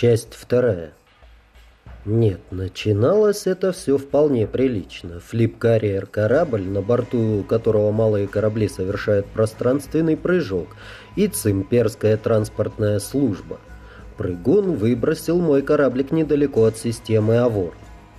Часть вторая. Нет, начиналось это все вполне прилично. Флип-карьер корабль, на борту которого малые корабли совершают пространственный прыжок, и цимперская транспортная служба. Прыгун выбросил мой кораблик недалеко от системы Авор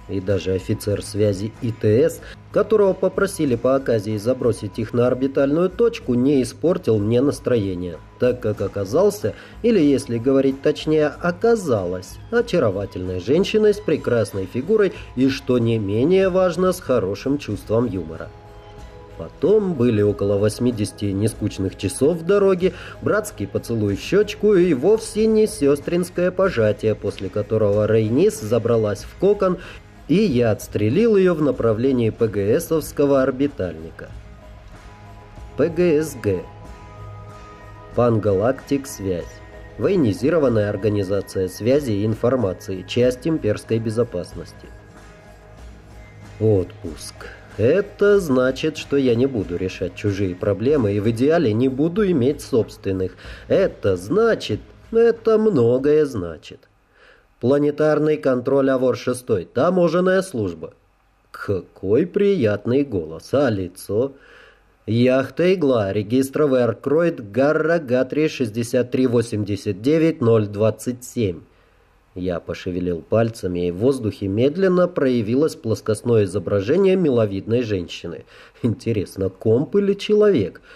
и даже офицер связи ИТС, которого попросили по оказии забросить их на орбитальную точку, не испортил мне настроение, так как оказался, или если говорить точнее, оказалась очаровательной женщиной с прекрасной фигурой и, что не менее важно, с хорошим чувством юмора. Потом были около 80 нескучных часов в дороге, братский поцелуй в щечку и вовсе не сестринское пожатие, после которого Рейнис забралась в кокон и я отстрелил ее в направлении ПГСовского орбитальника. ПГСГ. Пангалактик Связь. Военизированная организация связи и информации, часть имперской безопасности. Отпуск. Это значит, что я не буду решать чужие проблемы и в идеале не буду иметь собственных. Это значит, это многое значит. Планетарный контроль АВОР-6. Таможенная служба. Какой приятный голос. А лицо? Яхта «Игла», регистр Веркроид, Гарра Гатри 6389027. Я пошевелил пальцами, и в воздухе медленно проявилось плоскостное изображение миловидной женщины. Интересно, комп или человек? —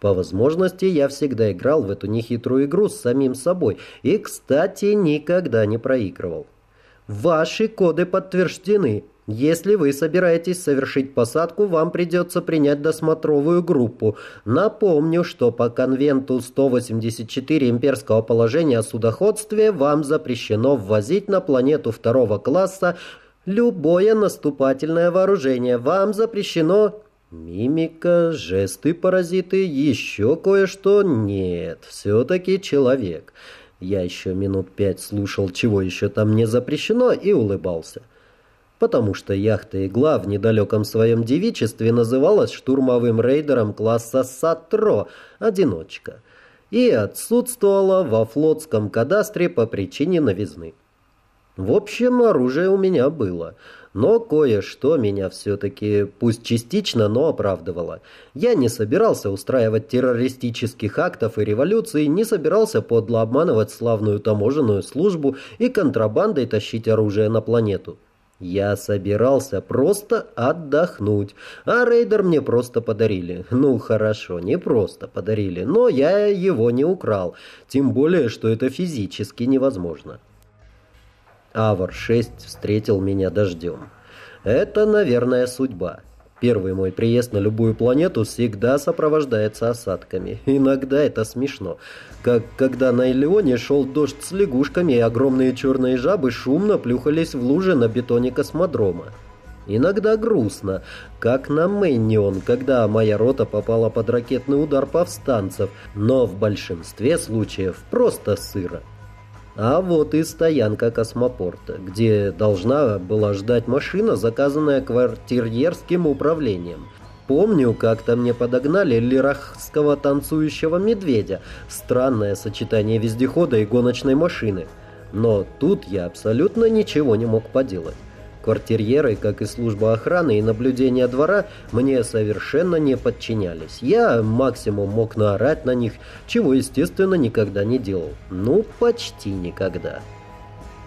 по возможности я всегда играл в эту нехитрую игру с самим собой и, кстати, никогда не проигрывал. Ваши коды подтверждены. Если вы собираетесь совершить посадку, вам придется принять досмотровую группу. Напомню, что по конвенту 184 имперского положения о судоходстве вам запрещено ввозить на планету второго класса любое наступательное вооружение. Вам запрещено Мимика, жесты паразиты, еще кое-что нет. Все-таки человек. Я еще минут пять слушал, чего еще там не запрещено, и улыбался. Потому что яхта «Игла» в недалеком своем девичестве называлась штурмовым рейдером класса «Сатро» — «Одиночка» и отсутствовала во флотском кадастре по причине новизны. В общем, оружие у меня было — но кое-что меня все-таки, пусть частично, но оправдывало. Я не собирался устраивать террористических актов и революций, не собирался подло обманывать славную таможенную службу и контрабандой тащить оружие на планету. Я собирался просто отдохнуть, а рейдер мне просто подарили. Ну, хорошо, не просто подарили, но я его не украл, тем более, что это физически невозможно. Авар-6 встретил меня дождем. Это, наверное, судьба. Первый мой приезд на любую планету всегда сопровождается осадками. Иногда это смешно. Как когда на Элеоне шел дождь с лягушками, и огромные черные жабы шумно плюхались в лужи на бетоне космодрома. Иногда грустно, как на Мэннион, когда моя рота попала под ракетный удар повстанцев, но в большинстве случаев просто сыро. А вот и стоянка космопорта, где должна была ждать машина, заказанная квартирьерским управлением. Помню, как-то мне подогнали лирахского танцующего медведя. Странное сочетание вездехода и гоночной машины. Но тут я абсолютно ничего не мог поделать. Квартирьеры, как и служба охраны и наблюдения двора, мне совершенно не подчинялись. Я максимум мог наорать на них, чего, естественно, никогда не делал. Ну, почти никогда.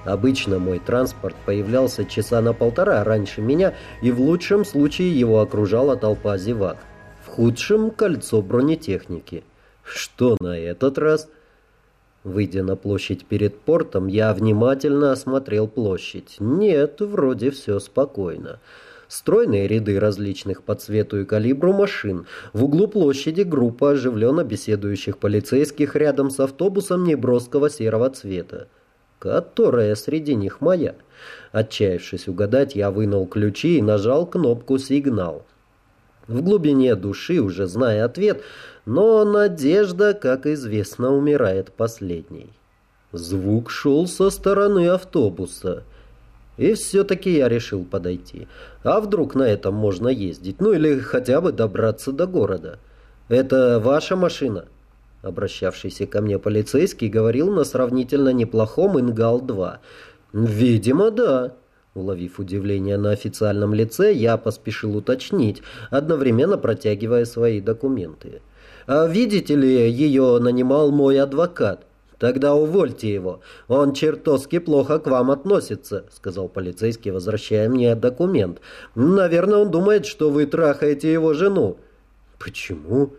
Обычно мой транспорт появлялся часа на полтора раньше меня, и в лучшем случае его окружала толпа зевак. В худшем – кольцо бронетехники. Что на этот раз – Выйдя на площадь перед портом, я внимательно осмотрел площадь. Нет, вроде все спокойно. Стройные ряды различных по цвету и калибру машин. В углу площади группа оживленно беседующих полицейских рядом с автобусом неброского серого цвета. Которая среди них моя. Отчаявшись угадать, я вынул ключи и нажал кнопку «Сигнал». В глубине души, уже зная ответ, но надежда, как известно, умирает последней. Звук шел со стороны автобуса. И все-таки я решил подойти. А вдруг на этом можно ездить? Ну или хотя бы добраться до города. Это ваша машина? Обращавшийся ко мне полицейский говорил на сравнительно неплохом Ингал-2. «Видимо, да». Уловив удивление на официальном лице, я поспешил уточнить, одновременно протягивая свои документы. «А видите ли, ее нанимал мой адвокат?» «Тогда увольте его. Он чертовски плохо к вам относится», — сказал полицейский, возвращая мне документ. «Наверное, он думает, что вы трахаете его жену». «Почему?»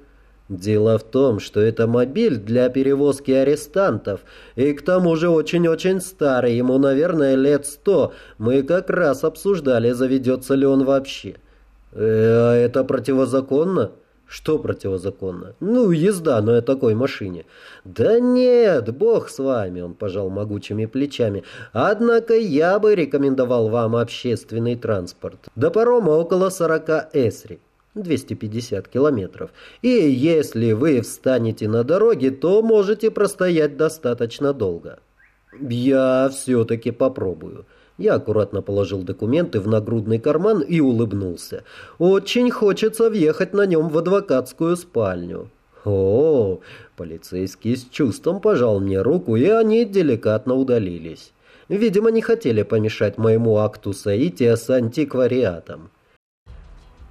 Дело в том, что это мобиль для перевозки арестантов, и к тому же очень-очень старый, ему, наверное, лет сто. Мы как раз обсуждали, заведется ли он вообще. Э, а это противозаконно? Что противозаконно? Ну, езда на такой машине. Да нет, бог с вами, он пожал могучими плечами. Однако я бы рекомендовал вам общественный транспорт. До парома около 40 эсри. 250 километров. И если вы встанете на дороге, то можете простоять достаточно долго. Я все-таки попробую. Я аккуратно положил документы в нагрудный карман и улыбнулся. Очень хочется въехать на нем в адвокатскую спальню. О, полицейский с чувством пожал мне руку, и они деликатно удалились. Видимо, не хотели помешать моему акту соития с антиквариатом.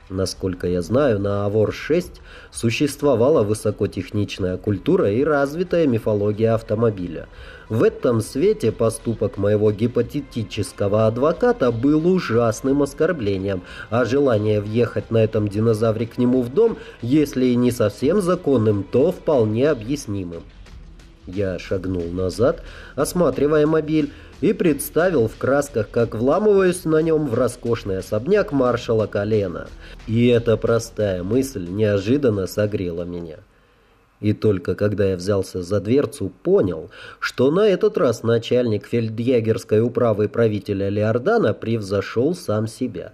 Насколько я знаю, на Авор-6 существовала высокотехничная культура и развитая мифология автомобиля. В этом свете поступок моего гипотетического адвоката был ужасным оскорблением, а желание въехать на этом динозавре к нему в дом, если и не совсем законным, то вполне объяснимым. Я шагнул назад, осматривая мобиль, и представил в красках, как вламываюсь на нем в роскошный особняк маршала Колена. И эта простая мысль неожиданно согрела меня. И только когда я взялся за дверцу, понял, что на этот раз начальник фельдъегерской управы правителя Леордана превзошел сам себя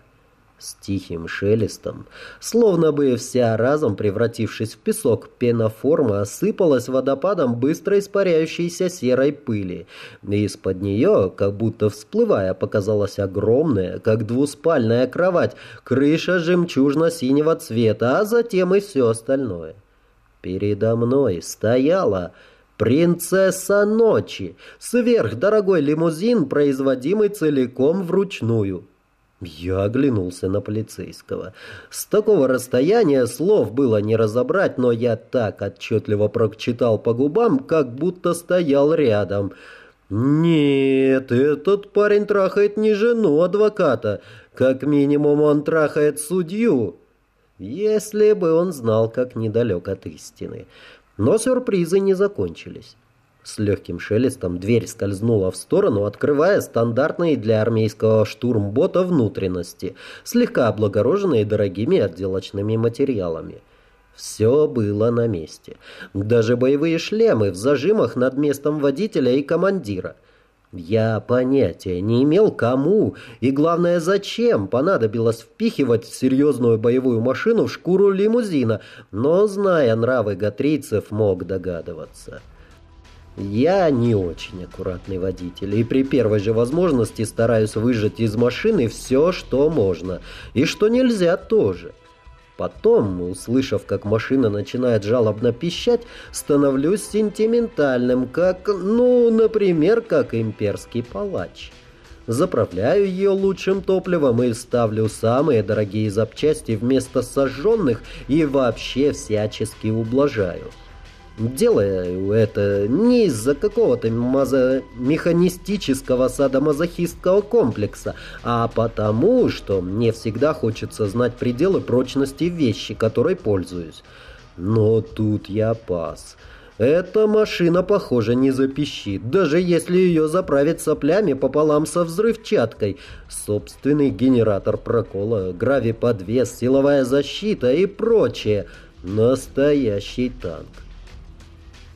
с тихим шелестом, словно бы вся разом превратившись в песок, пеноформа осыпалась водопадом быстро испаряющейся серой пыли, и из-под нее, как будто всплывая, показалась огромная, как двуспальная кровать, крыша жемчужно-синего цвета, а затем и все остальное. Передо мной стояла... «Принцесса ночи» — сверхдорогой лимузин, производимый целиком вручную. Я оглянулся на полицейского. С такого расстояния слов было не разобрать, но я так отчетливо прочитал по губам, как будто стоял рядом. «Нет, этот парень трахает не жену адвоката. Как минимум он трахает судью». Если бы он знал, как недалек от истины. Но сюрпризы не закончились. С легким шелестом дверь скользнула в сторону, открывая стандартные для армейского штурмбота внутренности, слегка облагороженные дорогими отделочными материалами. Все было на месте. Даже боевые шлемы в зажимах над местом водителя и командира. Я понятия не имел, кому и, главное, зачем понадобилось впихивать серьезную боевую машину в шкуру лимузина, но, зная нравы гатрийцев, мог догадываться. Я не очень аккуратный водитель, и при первой же возможности стараюсь выжать из машины все, что можно, и что нельзя тоже. Потом, услышав, как машина начинает жалобно пищать, становлюсь сентиментальным, как, ну, например, как имперский палач. Заправляю ее лучшим топливом и ставлю самые дорогие запчасти вместо сожженных и вообще всячески ублажаю. Делаю это не из-за какого-то механистического садомазохистского комплекса, а потому, что мне всегда хочется знать пределы прочности вещи, которой пользуюсь. Но тут я пас. Эта машина, похоже, не запищит, даже если ее заправить соплями пополам со взрывчаткой. Собственный генератор прокола, гравиподвес, силовая защита и прочее. Настоящий танк.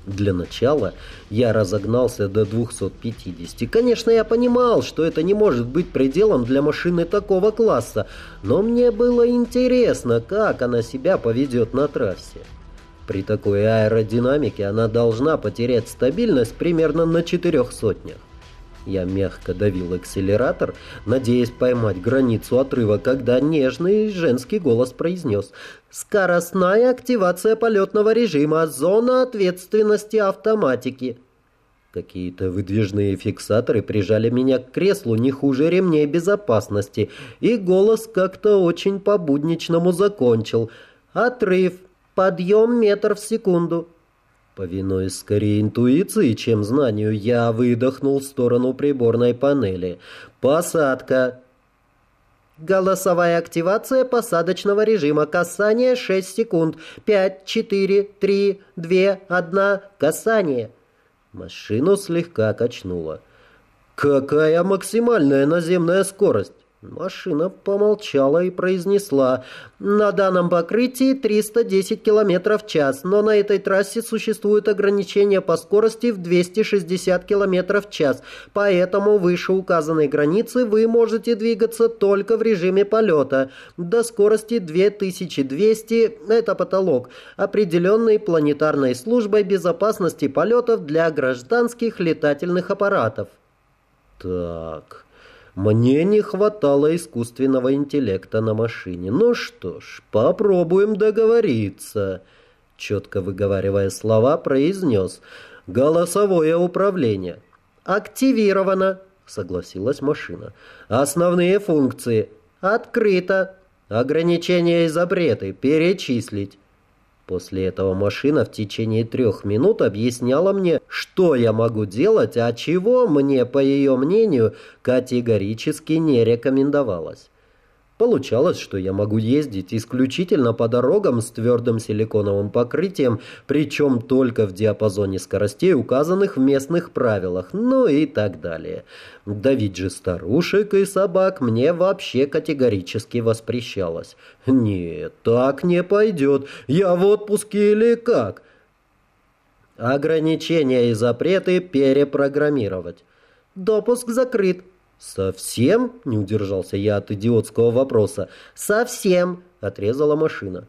Для начала я разогнался до 250. Конечно, я понимал, что это не может быть пределом для машины такого класса, но мне было интересно, как она себя поведет на трассе. При такой аэродинамике она должна потерять стабильность примерно на четырех сотнях. Я мягко давил акселератор, надеясь поймать границу отрыва, когда нежный женский голос произнес «Скоростная активация полетного режима, зона ответственности автоматики». Какие-то выдвижные фиксаторы прижали меня к креслу не хуже ремней безопасности, и голос как-то очень по-будничному закончил. «Отрыв. Подъем метр в секунду». Повинуясь скорее интуиции, чем знанию, я выдохнул в сторону приборной панели. «Посадка!» Голосовая активация посадочного режима. Касание 6 секунд. 5, 4, 3, 2, 1. Касание. Машину слегка качнуло. «Какая максимальная наземная скорость?» Машина помолчала и произнесла. «На данном покрытии 310 км в час, но на этой трассе существует ограничение по скорости в 260 км в час, поэтому выше указанной границы вы можете двигаться только в режиме полета. До скорости 2200 – это потолок, определенный планетарной службой безопасности полетов для гражданских летательных аппаратов». «Так...» Мне не хватало искусственного интеллекта на машине. Ну что ж, попробуем договориться. Четко выговаривая слова, произнес. Голосовое управление. Активировано, согласилась машина. Основные функции. Открыто. Ограничения и запреты. Перечислить. После этого машина в течение трех минут объясняла мне, что я могу делать, а чего мне, по ее мнению, категорически не рекомендовалось. Получалось, что я могу ездить исключительно по дорогам с твердым силиконовым покрытием, причем только в диапазоне скоростей, указанных в местных правилах, ну и так далее. Давить же старушек и собак мне вообще категорически воспрещалось. Нет, так не пойдет. Я в отпуске или как? Ограничения и запреты перепрограммировать. Допуск закрыт. «Совсем?» — не удержался я от идиотского вопроса. «Совсем!» — отрезала машина.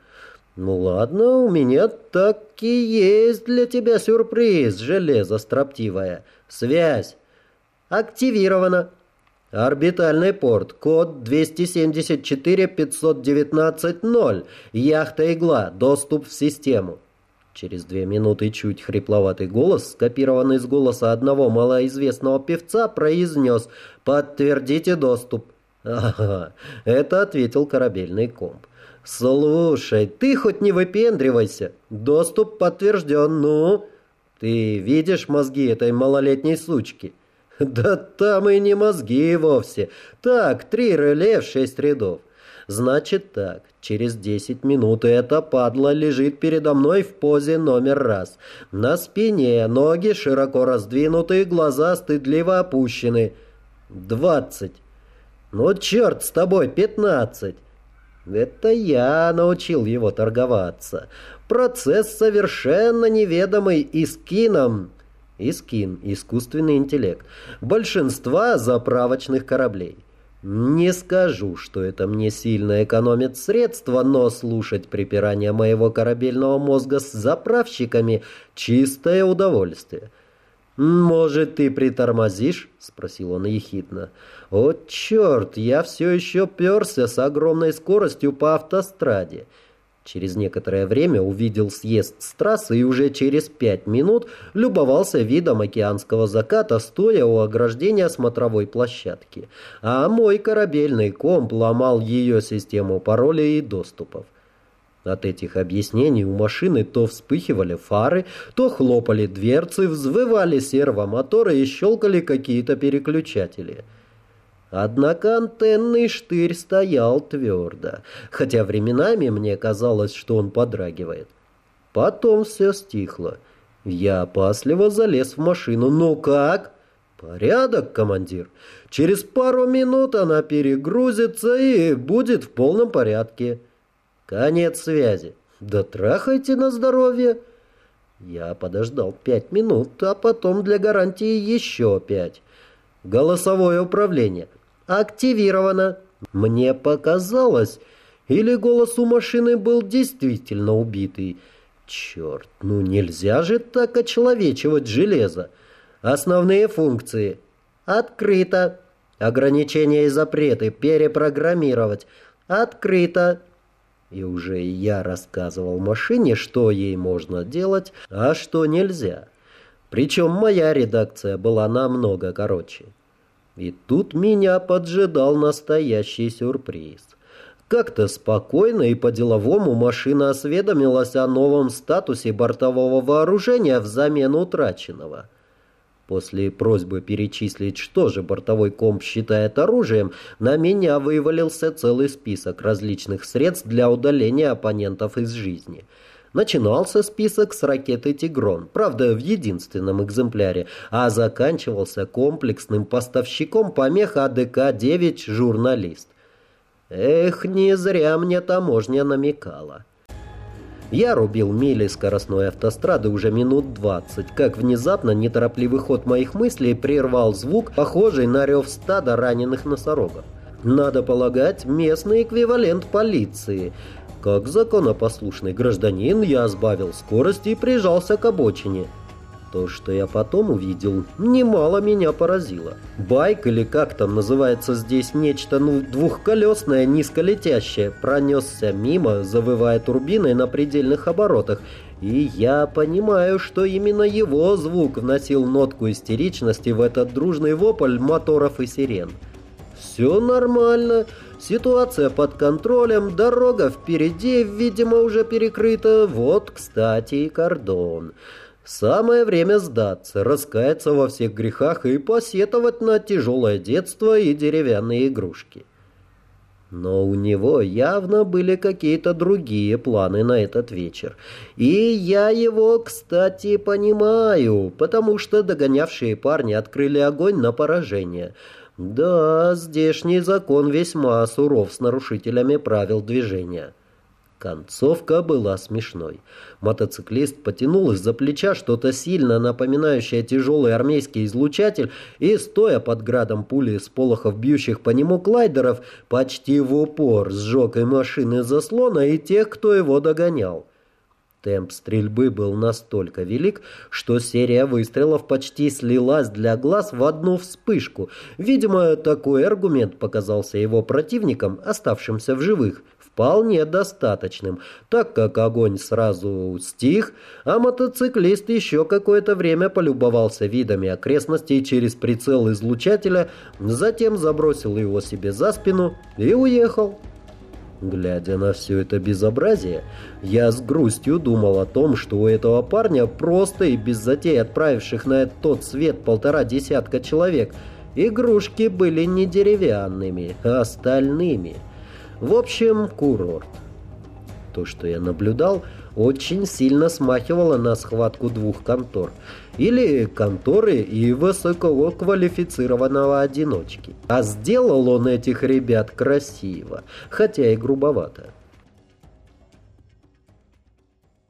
«Ну ладно, у меня так и есть для тебя сюрприз, железо строптивое. Связь. Активирована. Орбитальный порт. Код 274-519-0. Яхта «Игла». Доступ в систему». Через две минуты чуть хрипловатый голос, скопированный с голоса одного малоизвестного певца, произнес «Подтвердите доступ». «Ага, это ответил корабельный комп. «Слушай, ты хоть не выпендривайся. Доступ подтвержден, ну? Ты видишь мозги этой малолетней сучки?» «Да там и не мозги вовсе. Так, три реле в шесть рядов. Значит так, через 10 минут эта падла лежит передо мной в позе номер раз. На спине, ноги широко раздвинуты, глаза стыдливо опущены. 20. Ну, черт с тобой, 15. Это я научил его торговаться. Процесс совершенно неведомый и скином. Искин – искусственный интеллект. Большинства заправочных кораблей. Не скажу, что это мне сильно экономит средства, но слушать припирания моего корабельного мозга с заправщиками – чистое удовольствие. «Может, ты притормозишь?» – спросил он ехидно. «О, черт, я все еще перся с огромной скоростью по автостраде». Через некоторое время увидел съезд с трассы и уже через пять минут любовался видом океанского заката, стоя у ограждения смотровой площадки. А мой корабельный комп ломал ее систему паролей и доступов. От этих объяснений у машины то вспыхивали фары, то хлопали дверцы, взвывали сервомоторы и щелкали какие-то переключатели – Однако антенный штырь стоял твердо, хотя временами мне казалось, что он подрагивает. Потом все стихло. Я опасливо залез в машину. «Ну как?» «Порядок, командир. Через пару минут она перегрузится и будет в полном порядке». «Конец связи. Да трахайте на здоровье». Я подождал пять минут, а потом для гарантии еще пять. Голосовое управление – активировано. Мне показалось, или голос у машины был действительно убитый. Черт, ну нельзя же так очеловечивать железо. Основные функции. Открыто. Ограничения и запреты перепрограммировать. Открыто. И уже я рассказывал машине, что ей можно делать, а что нельзя. Причем моя редакция была намного короче. И тут меня поджидал настоящий сюрприз. Как-то спокойно и по-деловому машина осведомилась о новом статусе бортового вооружения взамен утраченного. После просьбы перечислить, что же бортовой комп считает оружием, на меня вывалился целый список различных средств для удаления оппонентов из жизни. Начинался список с ракеты «Тигрон», правда, в единственном экземпляре, а заканчивался комплексным поставщиком помех АДК-9 «Журналист». Эх, не зря мне таможня намекала. Я рубил мили скоростной автострады уже минут двадцать, как внезапно неторопливый ход моих мыслей прервал звук, похожий на рев стада раненых носорогов. Надо полагать, местный эквивалент полиции. Как законопослушный гражданин, я сбавил скорость и прижался к обочине. То, что я потом увидел, немало меня поразило. Байк, или как там называется здесь нечто, ну, двухколесное, низколетящее, пронесся мимо, завывая турбиной на предельных оборотах, и я понимаю, что именно его звук вносил нотку истеричности в этот дружный вопль моторов и сирен. Все нормально, ситуация под контролем, дорога впереди, видимо, уже перекрыта, вот, кстати, и кордон. Самое время сдаться, раскаяться во всех грехах и посетовать на тяжелое детство и деревянные игрушки. Но у него явно были какие-то другие планы на этот вечер. И я его, кстати, понимаю, потому что догонявшие парни открыли огонь на поражение. Да, здешний закон весьма суров с нарушителями правил движения. Концовка была смешной. Мотоциклист потянул из-за плеча что-то сильно напоминающее тяжелый армейский излучатель и, стоя под градом пули с полохов бьющих по нему клайдеров, почти в упор сжег и машины заслона, и тех, кто его догонял. Темп стрельбы был настолько велик, что серия выстрелов почти слилась для глаз в одну вспышку. Видимо, такой аргумент показался его противникам, оставшимся в живых – вполне достаточным, так как огонь сразу стих, а мотоциклист еще какое-то время полюбовался видами окрестностей через прицел излучателя, затем забросил его себе за спину и уехал. Глядя на все это безобразие, я с грустью думал о том, что у этого парня просто и без затей отправивших на тот свет полтора десятка человек, игрушки были не деревянными, а стальными – в общем, курорт. То, что я наблюдал, очень сильно смахивало на схватку двух контор. Или конторы и высококвалифицированного одиночки. А сделал он этих ребят красиво, хотя и грубовато.